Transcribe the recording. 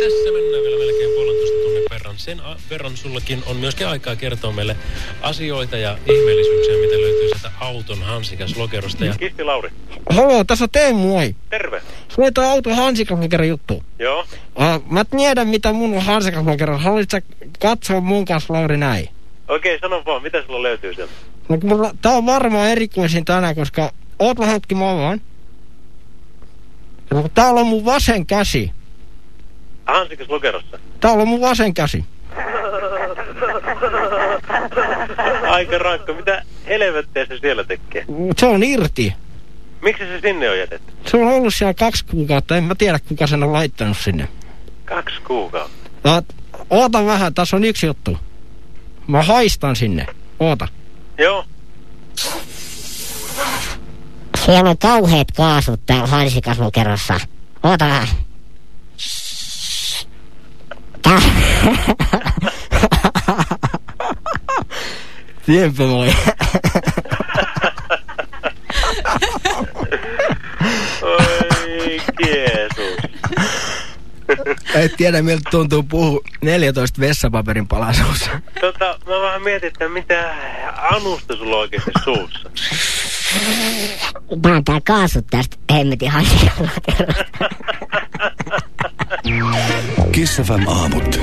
Tässä mennään vielä melkein puolentoista tunnin verran. Sen verran sullakin on myöskin aikaa kertoa meille asioita ja ihmeellisyyksiä, mitä löytyy sieltä auton hansikas lokerosta. Ja... Kisti Lauri. Halo, tässä on Teemu, moi. Terve. Sulla on tuo auton hansikaslokeron juttu. Joo. Uh, mä tiedän, mitä mun on hansikaslokeron. Haluaisitko katsoa mun kanssa, Lauri, näin? Okei, sano vaan, mitä sulla löytyy sieltä? No, mulla, tää on varmaan erikoisin tänään, koska... Oot hetki, mä vaan. Täällä on mun vasen käsi. Hansikas lokerossa. Täällä on mun vasen käsi. Aika rankka. Mitä helvettiä se siellä tekee? Se on irti. Miksi se sinne on jätetty? Se on ollut siellä kaksi kuukautta. En mä tiedä, kuka sen on laittanut sinne. Kaksi kuukautta. No, oota vähän, tässä on yksi juttu. Mä haistan sinne. Oota. Joo. Siellä on kauheat kaasut täällä hansikaslokerossa. Oota vähän. Oi Jeesus. Et tiedä, miltä tuntuu puhua 14 vessapaperin palasuussa. Tota, mä vähän mietin, että mitä anusta sulla oikeesti suussa. Tää on tää kaasut tästä hemmetin hansikaslokerosta. kiss of am Abend.